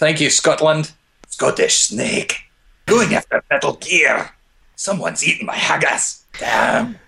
Thank you, Scotland. Scottish snake. Going after Metal Gear. Someone's eating my haggis. Damn.